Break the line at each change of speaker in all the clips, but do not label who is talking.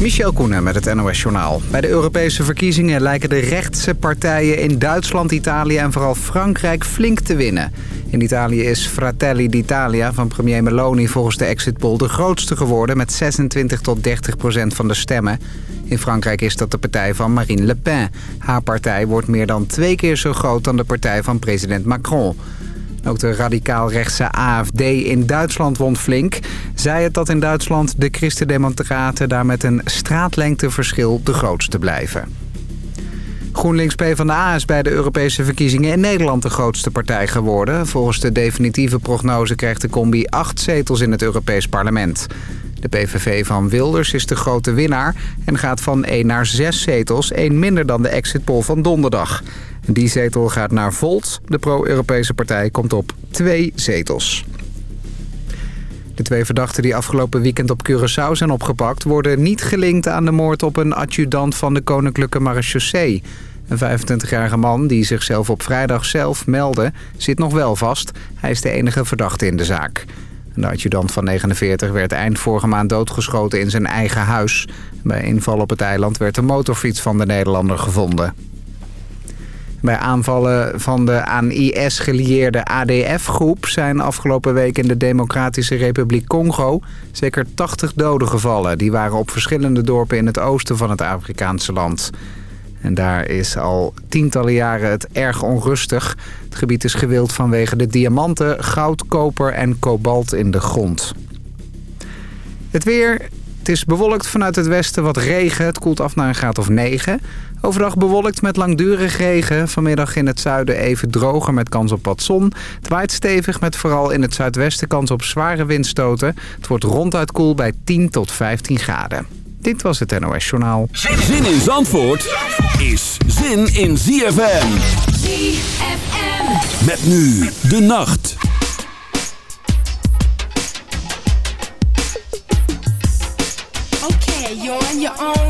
Michel Koenen met het NOS-journaal. Bij de Europese verkiezingen lijken de rechtse partijen in Duitsland, Italië en vooral Frankrijk flink te winnen. In Italië is Fratelli d'Italia van premier Meloni volgens de exit poll de grootste geworden... met 26 tot 30 procent van de stemmen. In Frankrijk is dat de partij van Marine Le Pen. Haar partij wordt meer dan twee keer zo groot dan de partij van president Macron. Ook de radicaal-rechtse AFD in Duitsland won flink. Zij het dat in Duitsland de christendemocraten daar met een straatlengteverschil de grootste blijven. GroenLinks PvdA is bij de Europese verkiezingen in Nederland de grootste partij geworden. Volgens de definitieve prognose krijgt de combi acht zetels in het Europees parlement. De PVV van Wilders is de grote winnaar en gaat van 1 naar 6 zetels, één minder dan de exit poll van donderdag. Die zetel gaat naar Volt. De pro-Europese partij komt op twee zetels. De twee verdachten die afgelopen weekend op Curaçao zijn opgepakt... worden niet gelinkt aan de moord op een adjudant van de Koninklijke Marechaussee. Een 25-jarige man die zichzelf op vrijdag zelf meldde, zit nog wel vast. Hij is de enige verdachte in de zaak. De adjudant van 49 werd eind vorige maand doodgeschoten in zijn eigen huis. Bij inval op het eiland werd de motorfiets van de Nederlander gevonden. Bij aanvallen van de aan IS gelieerde ADF-groep zijn afgelopen week in de Democratische Republiek Congo zeker 80 doden gevallen. Die waren op verschillende dorpen in het oosten van het Afrikaanse land. En daar is al tientallen jaren het erg onrustig. Het gebied is gewild vanwege de diamanten, goud, koper en kobalt in de grond. Het weer, het is bewolkt vanuit het westen wat regen. Het koelt af naar een graad of 9. Overdag bewolkt met langdurig regen. Vanmiddag in het zuiden even droger met kans op wat zon. Het waait stevig met vooral in het zuidwesten kans op zware windstoten. Het wordt ronduit koel bij 10 tot 15 graden. Dit was het NOS Journaal.
Zin in Zandvoort is zin in ZFM.
ZFM.
Met nu de nacht.
Okay, you're on your own,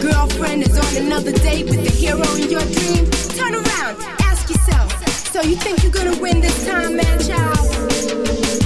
girlfriend is on another date with the hero in your dream. Turn around, ask yourself. So you think you're gonna win this time, man, child?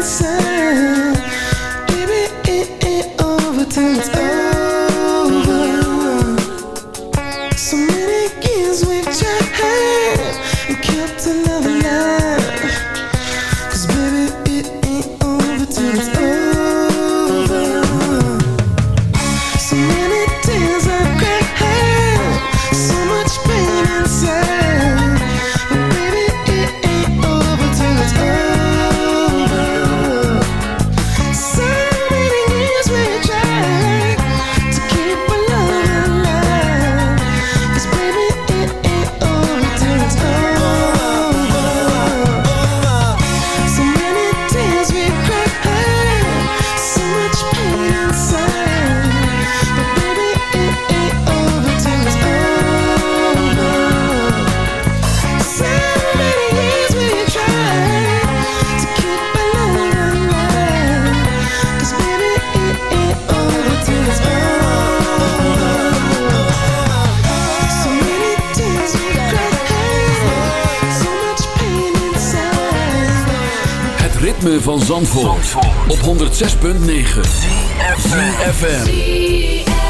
inside. Op 106.9 CFFM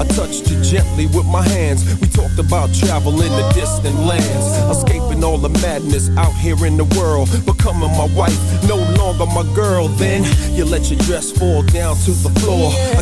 I touched you gently with my hands. We talked about travel in the distant lands, escaping all the madness out here in the world. Becoming my wife, no longer my girl. Then you let your dress fall down to the floor. I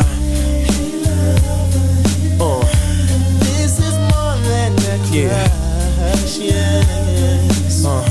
Uh.
This is more than a
Yeah.
crush. Yes.
Uh-huh.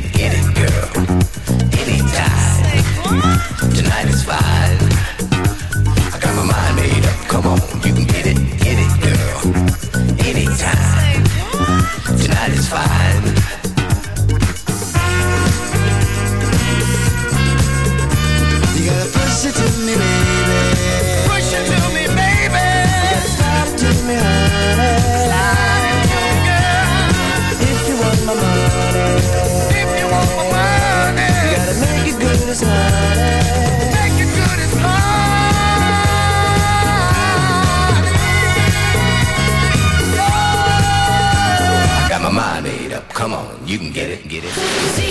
Tonight Get it, get it.